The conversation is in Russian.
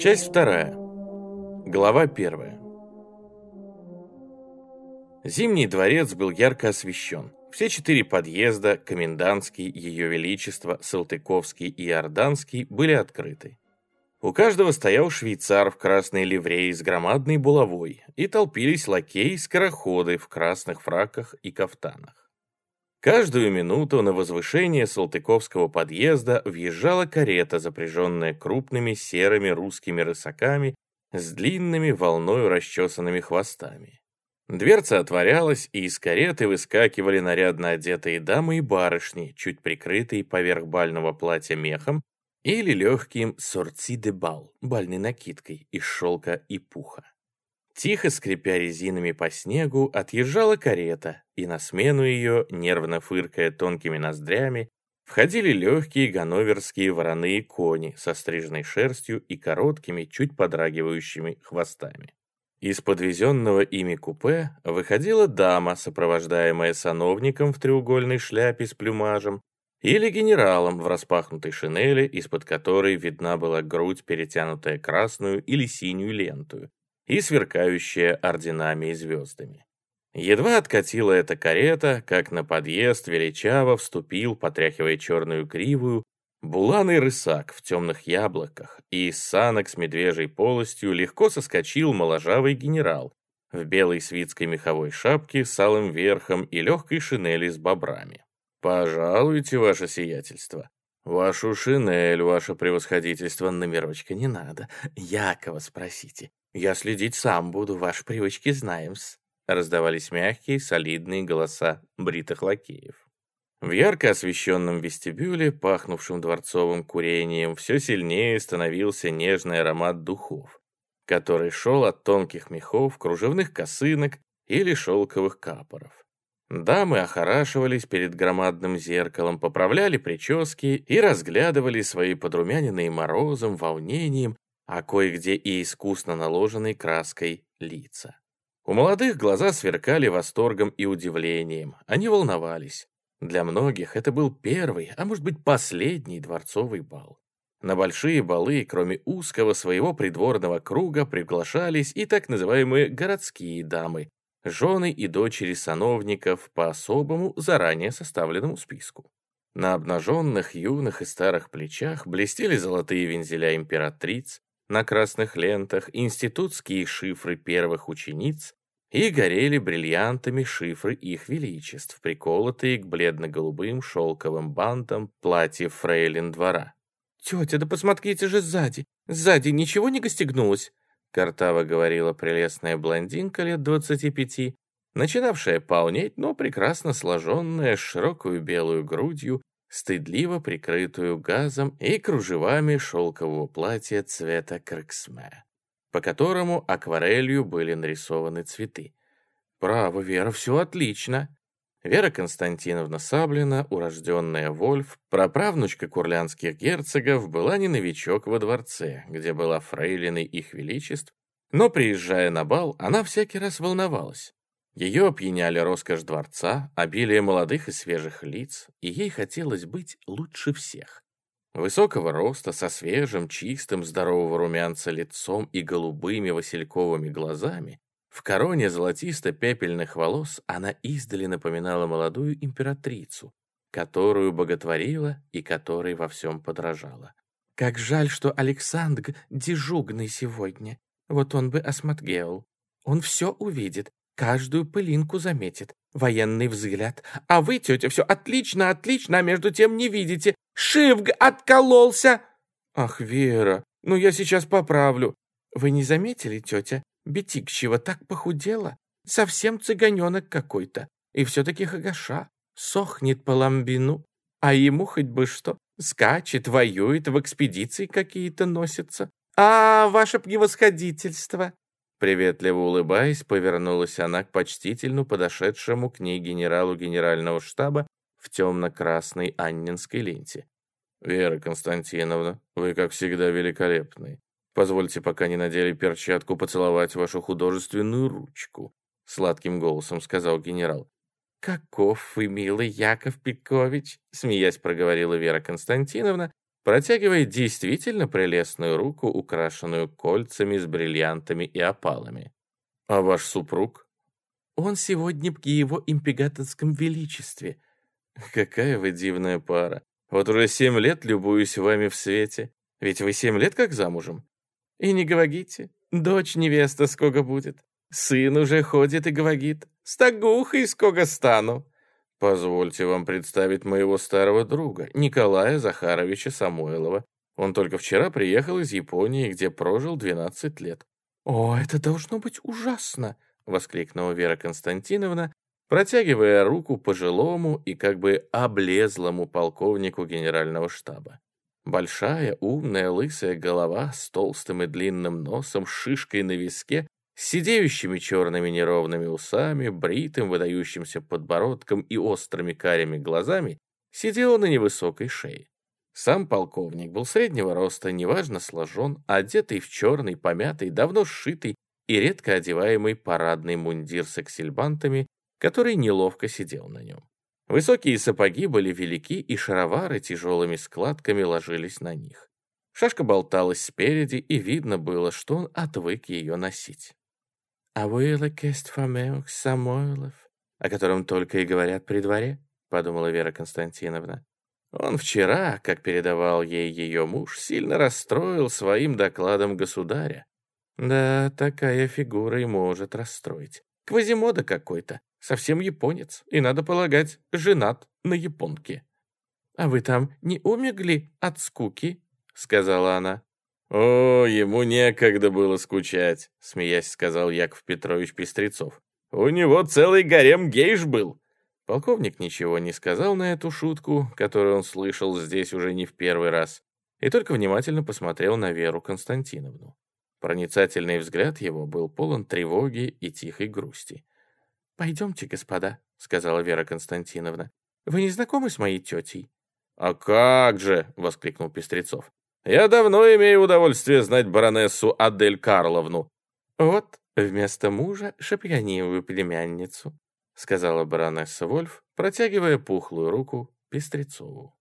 Часть вторая. Глава первая. Зимний дворец был ярко освещен. Все четыре подъезда, Комендантский, Ее Величество, Салтыковский и Иорданский, были открыты. У каждого стоял швейцар в красной ливреи с громадной булавой, и толпились лакеи и скороходы в красных фраках и кафтанах. Каждую минуту на возвышение Салтыковского подъезда въезжала карета, запряженная крупными серыми русскими рысаками с длинными волною расчесанными хвостами. Дверца отворялась, и из кареты выскакивали нарядно одетые дамы и барышни, чуть прикрытые поверх бального платья мехом или легким сорти де бал, бальной накидкой из шелка и пуха. Тихо скрипя резинами по снегу, отъезжала карета, и на смену ее, нервно фыркая тонкими ноздрями, входили легкие ганноверские вороные кони со стрижной шерстью и короткими, чуть подрагивающими хвостами. Из подвезенного ими купе выходила дама, сопровождаемая сановником в треугольной шляпе с плюмажем или генералом в распахнутой шинели, из-под которой видна была грудь, перетянутая красную или синюю ленту и сверкающая орденами и звездами. Едва откатила эта карета, как на подъезд величаво вступил, потряхивая черную кривую, Буланый рысак в темных яблоках и из санок с медвежьей полостью легко соскочил моложавый генерал в белой свитской меховой шапке с алым верхом и легкой шинели с бобрами. «Пожалуйте, ваше сиятельство. Вашу шинель, ваше превосходительство, номерочка не надо. Якова спросите. Я следить сам буду, ваши привычки знаем-с». Раздавались мягкие, солидные голоса бритых лакеев. В ярко освещенном вестибюле, пахнувшем дворцовым курением, все сильнее становился нежный аромат духов, который шел от тонких мехов, кружевных косынок или шелковых капоров. Дамы охорашивались перед громадным зеркалом, поправляли прически и разглядывали свои подрумяненные морозом, волнением, а кое-где и искусно наложенной краской лица. У молодых глаза сверкали восторгом и удивлением, они волновались. Для многих это был первый, а может быть последний дворцовый бал. На большие балы, кроме узкого своего придворного круга, приглашались и так называемые городские дамы, жены и дочери сановников по особому, заранее составленному списку. На обнаженных юных и старых плечах блестели золотые вензеля императриц, на красных лентах институтские шифры первых учениц, и горели бриллиантами шифры их величеств, приколотые к бледно-голубым шелковым бантам платьев фрейлин двора. «Тетя, да посмотрите же сзади! Сзади ничего не гостегнулось!» Картава говорила прелестная блондинка лет двадцати пяти, начинавшая полнеть, но прекрасно сложенная, широкую белую грудью, стыдливо прикрытую газом и кружевами шелкового платья цвета крексме по которому акварелью были нарисованы цветы. «Право, Вера, все отлично!» Вера Константиновна Саблина, урожденная Вольф, праправнучка курлянских герцогов, была не новичок во дворце, где была фрейлиной их величеств, но, приезжая на бал, она всякий раз волновалась. Ее опьяняли роскошь дворца, обилие молодых и свежих лиц, и ей хотелось быть лучше всех. Высокого роста, со свежим, чистым, здорового румянца лицом и голубыми васильковыми глазами, в короне золотисто-пепельных волос она издали напоминала молодую императрицу, которую боготворила и которой во всем подражала. «Как жаль, что Александр дежугный сегодня. Вот он бы осмотгел. Он все увидит, каждую пылинку заметит, военный взгляд. А вы, тетя, все отлично, отлично, а между тем не видите. Шивг откололся!» «Ах, Вера, ну я сейчас поправлю». «Вы не заметили, тетя, Бетикчева так похудела? Совсем цыганенок какой-то. И все-таки хагаша. Сохнет по ламбину. А ему хоть бы что. Скачет, воюет, в экспедиции какие-то носится. А, ваше превосходительство!» Приветливо улыбаясь, повернулась она к почтительно подошедшему к ней генералу генерального штаба в темно-красной аннинской ленте. «Вера Константиновна, вы, как всегда, великолепны. Позвольте, пока не надели перчатку, поцеловать вашу художественную ручку», — сладким голосом сказал генерал. «Каков вы, милый Яков Петкович!» — смеясь проговорила Вера Константиновна протягивая действительно прелестную руку, украшенную кольцами с бриллиантами и опалами. «А ваш супруг?» «Он сегодня в его импегатонском величестве». «Какая вы дивная пара. Вот уже семь лет любуюсь вами в свете. Ведь вы семь лет как замужем?» «И не говорите. Дочь невеста сколько будет. Сын уже ходит и говорит. Стагухой сколько стану». Позвольте вам представить моего старого друга, Николая Захаровича Самойлова. Он только вчера приехал из Японии, где прожил 12 лет. «О, это должно быть ужасно!» — воскликнула Вера Константиновна, протягивая руку пожилому и как бы облезлому полковнику генерального штаба. Большая, умная, лысая голова с толстым и длинным носом, шишкой на виске с сидеющими черными неровными усами, бритым выдающимся подбородком и острыми карими глазами, сидела на невысокой шее. Сам полковник был среднего роста, неважно сложен, одетый в черный, помятый, давно сшитый и редко одеваемый парадный мундир с аксельбантами, который неловко сидел на нем. Высокие сапоги были велики, и шаровары тяжелыми складками ложились на них. Шашка болталась спереди, и видно было, что он отвык ее носить. «А Уиллокест Фомеукс Самойлов, о котором только и говорят при дворе», — подумала Вера Константиновна. Он вчера, как передавал ей ее муж, сильно расстроил своим докладом государя. Да, такая фигура и может расстроить. Квазимода какой-то, совсем японец, и, надо полагать, женат на японке. «А вы там не умерли от скуки?» — сказала она. «О, ему некогда было скучать», — смеясь сказал Яков Петрович Пестрецов. «У него целый гарем гейш был». Полковник ничего не сказал на эту шутку, которую он слышал здесь уже не в первый раз, и только внимательно посмотрел на Веру Константиновну. Проницательный взгляд его был полон тревоги и тихой грусти. «Пойдемте, господа», — сказала Вера Константиновна. «Вы не знакомы с моей тетей?» «А как же!» — воскликнул Пестрецов. Я давно имею удовольствие знать баронессу Адель Карловну». «Вот, вместо мужа шапьянивую племянницу», сказала баронесса Вольф, протягивая пухлую руку Пестрецову.